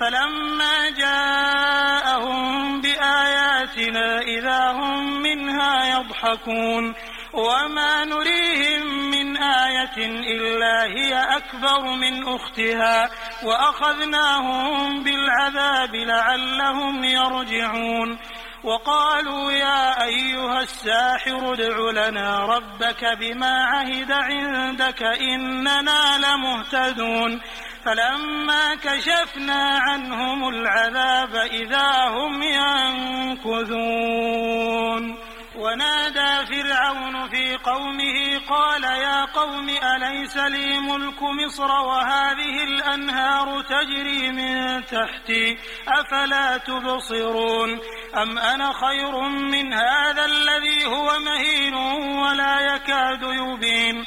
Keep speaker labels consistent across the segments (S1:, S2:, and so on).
S1: فلما جاءهم بآياتنا إذا هم منها يضحكون وما نريهم من آية إلا هي أكبر من أختها وأخذناهم بالعذاب لعلهم يرجعون وقالوا يا أيها الساحر ادع لنا ربك بما عهد عندك إننا لمهتدون فلما كشفنا عنهم العذاب إذا هم ينكثون. ونادى فرعون في قومه قال يا قوم أليس لي ملك مصر وهذه الأنهار تجري من تحتي أفلا تبصرون أم أنا خير من هذا الذي هو مهين ولا يكاد يبين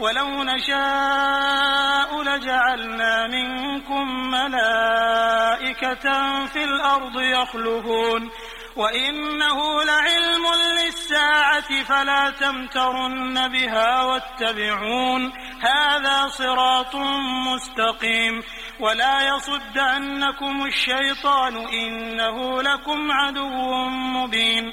S1: ولو نشاء لجعلنا منكم ملائكة في الأرض يخلفون. وإنه لعلم للساعة فلا تمترن بها واتبعون. هذا صراط مستقيم. ولا يصدنكم الشيطان إنه لكم عدو مبين.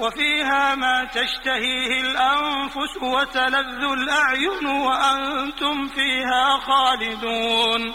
S1: وفيها ما تشتهيه الأنفس وتلذ الأعين وأنتم فيها خالدون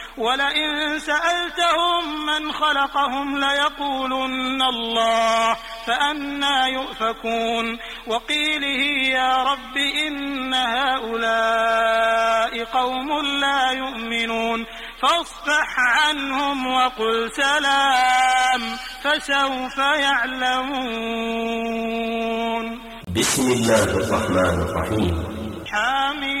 S1: ولئن سألتهم من خلقهم ليقولن الله فأنا يؤفكون وقيله يا رب إن هؤلاء قوم لا يؤمنون فاصفح عنهم وقل سلام فسوف يعلمون.
S2: بسم الله الرحمن الرحيم.
S1: حميم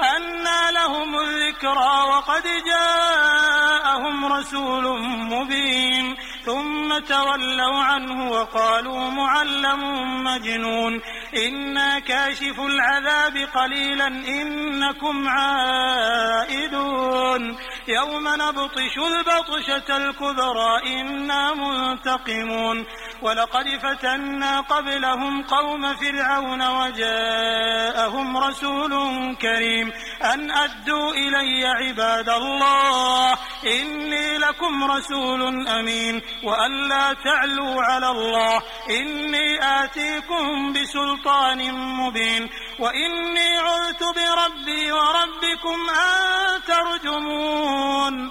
S1: أنى لهم الذكرى وقد جاءهم رسول مبين. ثم تولوا عنه وقالوا معلم مجنون. إنا كاشف العذاب قليلا إنكم عائدون. يوم نبطش البطشة الكبرى إنا منتقمون. ولقد فتنا قبلهم قوم فرعون وجاءهم رسول كريم. أن أدوا إلي عباد الله إني لكم رسول أمين. وأن لا تعلوا على الله. إني آتيكم بسلطان مبين. وإني عذت بربي وربكم أن ترجمون.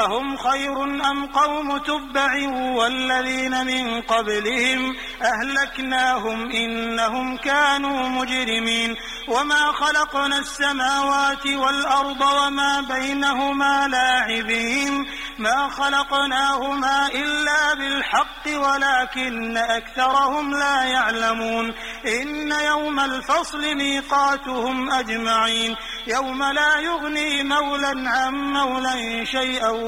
S1: أهم خير أم قوم تبع والذين من قبلهم أهلكناهم إنهم كانوا مجرمين وما خلقنا السماوات والأرض وما بينهما لاعبين ما خلقناهما إلا بالحق ولكن أكثرهم لا يعلمون إن يوم الفصل ميقاتهم أجمعين يوم لا يغني مولا عن مولا شيئا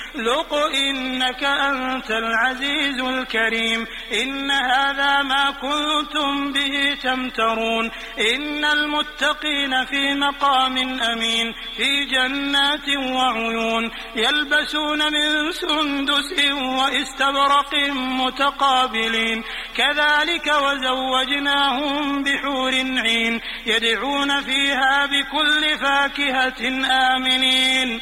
S1: ذق إنك أنت العزيز الكريم. إن هذا ما كنتم به تمترون. إن المتقين في مقام أمين في جنات وعيون. يلبسون من سندس واستبرق متقابلين. كذلك وزوجناهم بحور عين. يدعون فيها بكل فاكهة آمنين.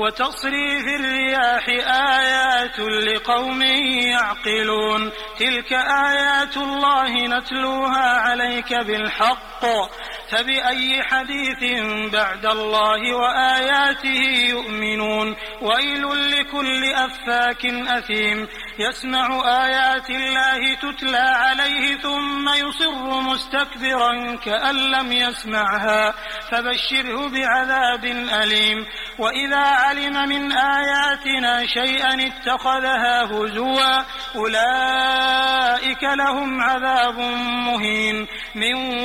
S1: وتصريف الرياح آيات لقوم يعقلون. تلك آيات الله نتلوها عليك بالحق. فبأي حديث بعد الله وآياته يؤمنون؟ ويل لكل أفاك أثيم. يسمع آيات الله تتلى عليه ثم يصر مستكبرا كأن لم يسمعها. فبشره بعذاب أليم. وإذا علم من آياتنا شيئا اتخذها هزوا أولئك لهم عذاب مهين. من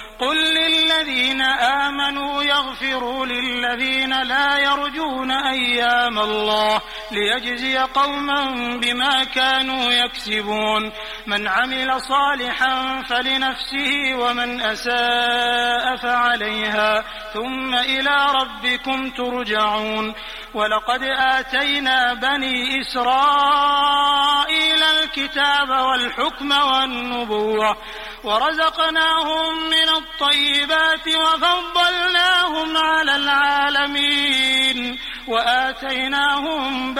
S1: قل للذين آمنوا يغفروا للذين لا يرجون أيام الله ليجزي قوما بما كانوا يكسبون. من عمل صالحا فلنفسه ومن أساء فعليها ثم إلى ربكم ترجعون. ولقد آتينا بني إسرائيل الكتاب والحكم والنبوة ورزقناهم من الطيبات وفضلناهم على العالمين. وآتيناهم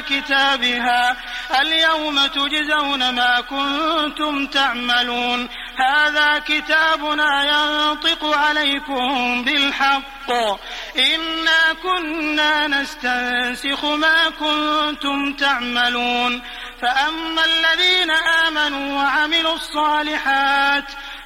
S1: كتابها. اليوم تجزون ما كنتم تعملون. هذا كتابنا ينطق عليكم بالحق. إنا كنا نستنسخ ما كنتم تعملون. فأما الذين آمنوا وعملوا الصالحات